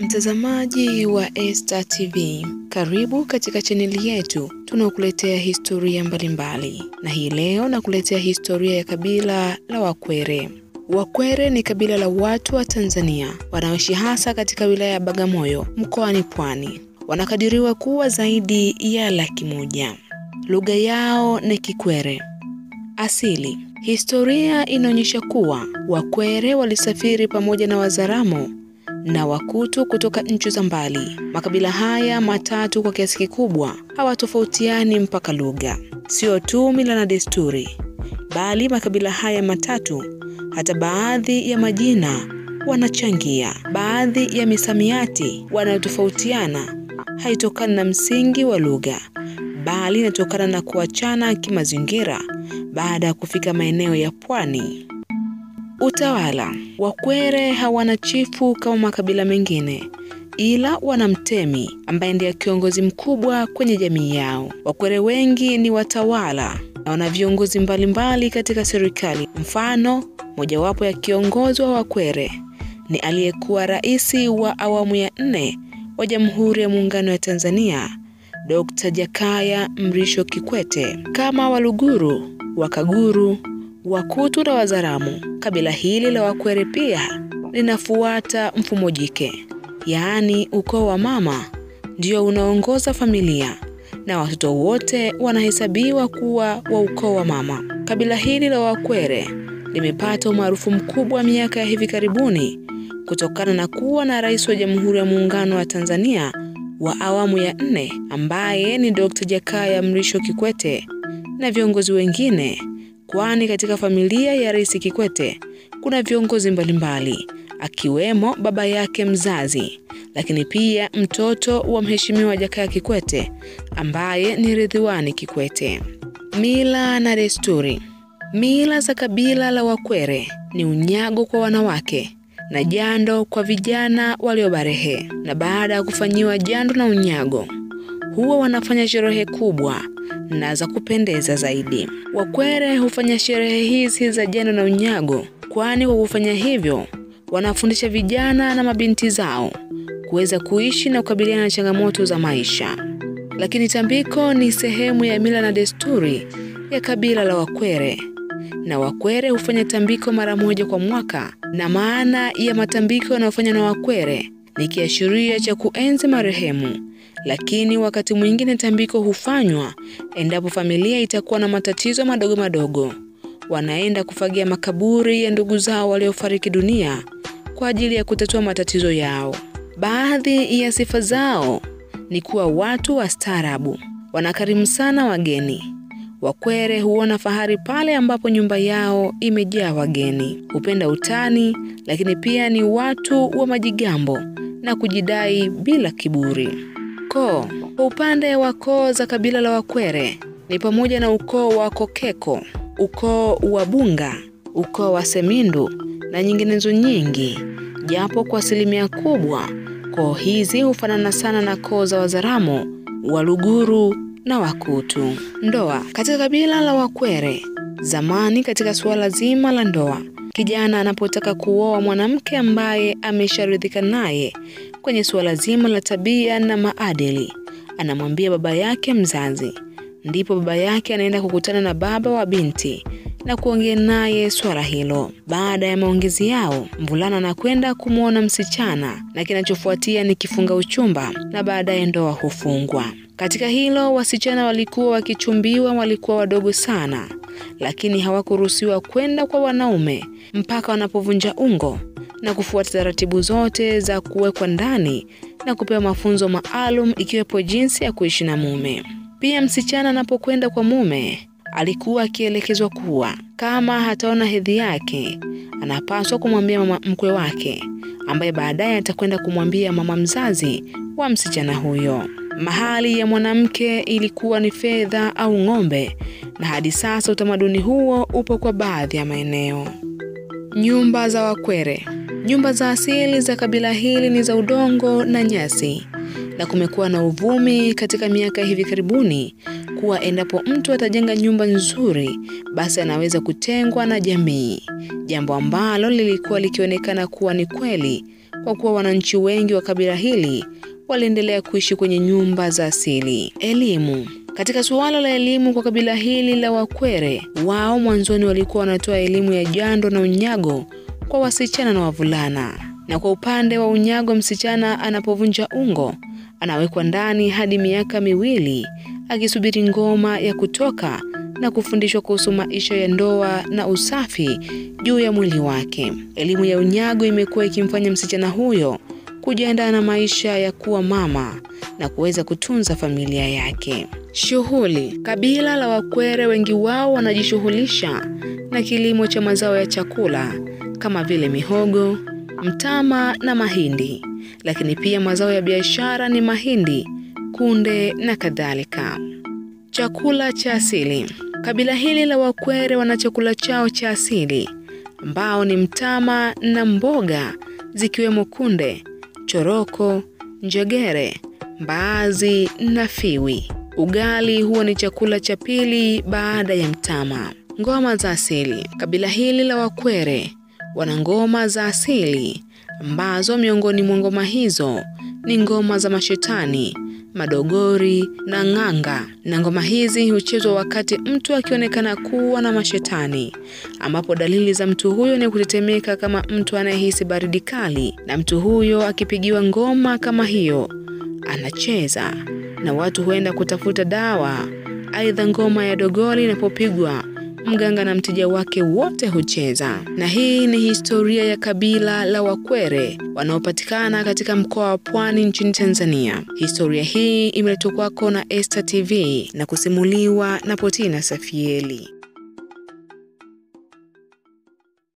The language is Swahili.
Mtazamaji wa Esta TV, karibu katika chaneli yetu tunaokuletea historia mbalimbali, na hii leo nakuletea historia ya kabila la Wakwere. Wakwere ni kabila la watu wa Tanzania wanaoishi hasa katika wilaya ya Bagamoyo mkoani Pwani. Wanakadiriwa kuwa zaidi ya laki moja. Lugha yao ni Kikwere. Asili. Historia inaonyesha kuwa Wakwere walisafiri pamoja na Wazaramo na Wakutu kutoka nchi za mbali. Makabila haya matatu kwa kiasi kikubwa hawatofautiani mpaka lugha, sio tu mila na desturi, bali makabila haya matatu hata baadhi ya majina wanachangia. Baadhi ya misamiati wanayotofautiana haitokani na msingi wa lugha, bali inatokana na kuachana kimazingira baada ya kufika maeneo ya pwani. Utawala. Wakwere hawana chifu kama makabila mengine, ila wana mtemi ambaye ndiye kiongozi mkubwa kwenye jamii yao. Wakwere wengi ni watawala na wana viongozi mbalimbali katika serikali. Mfano mojawapo ya kiongozi wa Wakwere ni aliyekuwa rais wa awamu ya nne wa Jamhuri ya Muungano wa Tanzania, Dr. Jakaya Mrisho Kikwete. Kama Waluguru, Wakaguru, Wakutu na Wazaramu. kabila hili la Wakwere pia linafuata mfumo jike, yaani ukoo wa mama ndio unaongoza familia na watoto wote wanahesabiwa kuwa wa ukoo wa mama. Kabila hili la Wakwere limepata umaarufu mkubwa miaka ya hivi karibuni kutokana na kuwa na rais wa Jamhuri ya Muungano wa Tanzania wa awamu ya nne ambaye ni Dr. Jakaya Mrisho Kikwete na viongozi wengine kwani katika familia ya Rais Kikwete kuna viongozi mbalimbali akiwemo baba yake mzazi, lakini pia mtoto wa Mheshimiwa Jakaya Kikwete ambaye ni Ridhiwani Kikwete. Mila na desturi. Mila za kabila la Wakwere ni unyago kwa wanawake na jando kwa vijana waliobarehe, na baada ya kufanyiwa jando na unyago huwa wanafanya sherehe kubwa na za kupendeza zaidi. Wakwere hufanya sherehe hizi za jando na unyago, kwani kwa kufanya hivyo wanafundisha vijana na mabinti zao kuweza kuishi na kukabiliana na changamoto za maisha. Lakini tambiko ni sehemu ya mila na desturi ya kabila la Wakwere, na Wakwere hufanya tambiko mara moja kwa mwaka, na maana ya matambiko yanayofanywa na Wakwere ni kiashiria cha kuenzi marehemu lakini wakati mwingine tambiko hufanywa endapo familia itakuwa na matatizo madogo madogo. Wanaenda kufagia makaburi ya ndugu zao waliofariki dunia kwa ajili ya kutatua matatizo yao. Baadhi ya sifa zao ni kuwa watu wastaarabu, wanakarimu sana wageni. Wakwere huona fahari pale ambapo nyumba yao imejaa wageni. Hupenda utani, lakini pia ni watu wa majigambo na kujidai bila kiburi. Koo. Kwa upande wa koo za kabila la Wakwere ni pamoja na ukoo wa Kokeko, ukoo wa Bunga, ukoo wa Semindu na nyinginezo nyingi, japo kwa asilimia kubwa koo hizi hufanana sana na koo za Wazaramo, Waluguru na Wakutu. Ndoa. Katika kabila la Wakwere zamani, katika suala zima la ndoa, kijana anapotaka kuoa mwanamke ambaye amesharidhika naye kwenye suala zima la tabia na maadili, anamwambia baba yake mzazi. Ndipo baba yake anaenda kukutana na baba wa binti na kuongea naye swala hilo. Baada ya maongezi yao, mvulana anakwenda kumwona msichana na kinachofuatia ni kifunga uchumba na baadaye ndoa hufungwa. Katika hilo, wasichana walikuwa wakichumbiwa walikuwa wadogo sana, lakini hawakuruhusiwa kwenda kwa wanaume mpaka wanapovunja ungo na kufuata taratibu zote za kuwekwa ndani na kupewa mafunzo maalum ikiwepo jinsi ya kuishi na mume. Pia msichana anapokwenda kwa mume alikuwa akielekezwa kuwa kama hataona hedhi yake anapaswa kumwambia mama mkwe wake, ambaye baadaye atakwenda kumwambia mama mzazi wa msichana huyo. Mahali ya mwanamke ilikuwa ni fedha au ng'ombe, na hadi sasa utamaduni huo upo kwa baadhi ya maeneo. Nyumba za Wakwere. Nyumba za asili za kabila hili ni za udongo na nyasi, na kumekuwa na uvumi katika miaka hivi karibuni kuwa endapo mtu atajenga nyumba nzuri, basi anaweza kutengwa na jamii, jambo ambalo lilikuwa likionekana kuwa ni kweli kwa kuwa wananchi wengi wa kabila hili waliendelea kuishi kwenye nyumba za asili. Elimu. Katika suala la elimu kwa kabila hili la Wakwere, wao mwanzoni walikuwa wanatoa elimu ya jando na unyago kwa wasichana na wavulana. Na kwa upande wa unyago, msichana anapovunja ungo anawekwa ndani hadi miaka miwili akisubiri ngoma ya kutoka na kufundishwa kuhusu maisha ya ndoa na usafi juu ya mwili wake. Elimu ya unyago imekuwa ikimfanya msichana huyo kujiandaa na maisha ya kuwa mama na kuweza kutunza familia yake. Shughuli. Kabila la Wakwere wengi wao wanajishughulisha na kilimo cha mazao ya chakula kama vile mihogo, mtama na mahindi, lakini pia mazao ya biashara ni mahindi, kunde na kadhalika. Chakula cha asili. Kabila hili la Wakwere wana chakula chao cha asili ambao ni mtama na mboga zikiwemo kunde, choroko, njegere, mbaazi na fiwi. Ugali huwa ni chakula cha pili baada ya mtama. Ngoma za asili. Kabila hili la Wakwere wana ngoma za asili ambazo miongoni mwa ngoma hizo ni ngoma za mashetani, madogori na ng'anga. Na ngoma hizi huchezwa wakati mtu akionekana kuwa na mashetani, ambapo dalili za mtu huyo ni kutetemeka kama mtu anayehisi baridi kali, na mtu huyo akipigiwa ngoma kama hiyo anacheza, na watu huenda kutafuta dawa. Aidha, ngoma ya dogori inapopigwa mganga na mteja wake wote hucheza. Na hii ni historia ya kabila la Wakwere wanaopatikana katika mkoa wa Pwani nchini Tanzania. Historia hii imeletwa kwako na Esta TV na kusimuliwa na Potina Safieli.